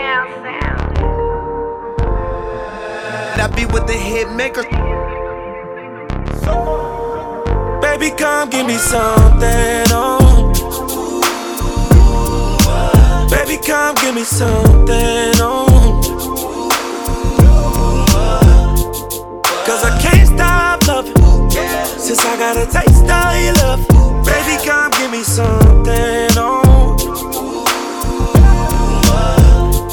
now sound. I be with the hit maker. Baby, come give me something. Oh. Baby, come give me something. Oh. Cause I can't stop loving. Since I got a taste of your love. Baby, come give me something. Oh.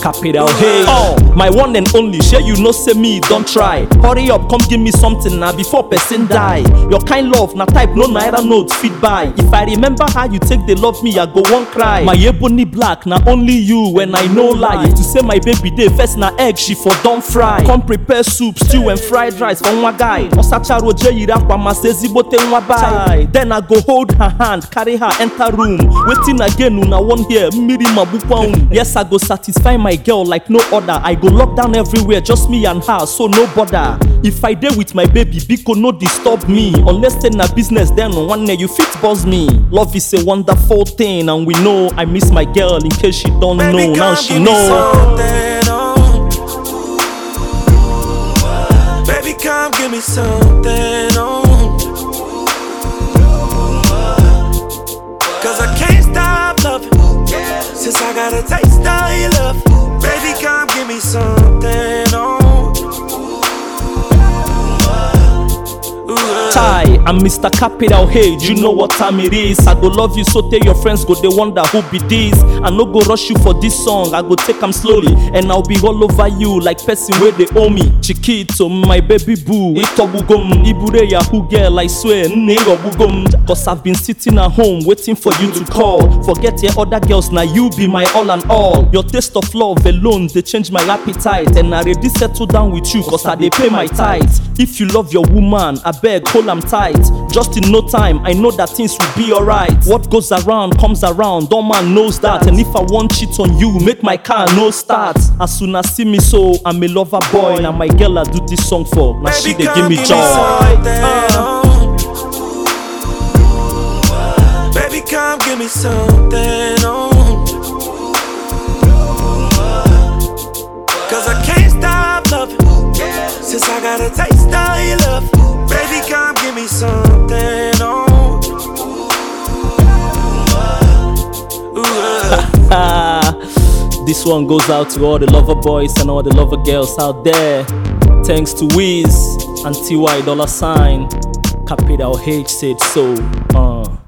Capital Hey. Oh, my one and only, share you no say me, don't try. Hurry up, come give me something now before person die. Your kind love, na type no naira notes fit buy. If I remember how you take they love me, I go one cry. My ebony black, na only you when I no lie. If to say my baby day first na egg, she for don't fry. Come prepare soup, stew and fried rice for one guy. Osacha roje yira kwa masezi bote nwa buy. Then I go hold her hand, carry her enter room. Waiting again, una one here, mmiri mabukwa unu. Yes, I go satisfy my girl like no other. I go lock down everywhere, just me and her, so no bother. If I dey with my baby, Biko no disturb me. Unless say na business, then on one day you fit buzz me. Love is a wonderful thing, and we know I miss my girl in case she don't Baby, know. Now she know. oh. Baby, come give me something, oh. Cause I can't stop loving. Since I got a taste of your love. Baby, come give me something, oh. I'm Mr. Capital Hey, you know what time it is. I go love you so tell your friends go they wonder who be this. I no go rush you for this song, I go take 'em slowly and I'll be all over you like person where they owe me. Chiquito, my baby boo, itobugum, ibure yahoo girl, I swear, bugum. Cause I've been sitting at home waiting for you to call. Forget your other girls, now you be my all and all. Your taste of love alone, they change my appetite. And I ready settle down with you, cause I they pay my tithes. If you love your woman, I beg, hold am tight. Just in no time, I know that things will be alright. What goes around comes around, don't man knows that. And if I want cheat on you, make my car no start. As soon as see me so, I'm a lover boy. Now my girl I do this song for. Now she they give me joy. oh. Baby, come give me something, oh. Cause I can't stop loving. Since I got a taste of your love. Me something. Ah, this one goes out to all the lover boys and all the lover girls out there. Thanks to Wiz and TY Dollar Sign. Capital H said so. Uh.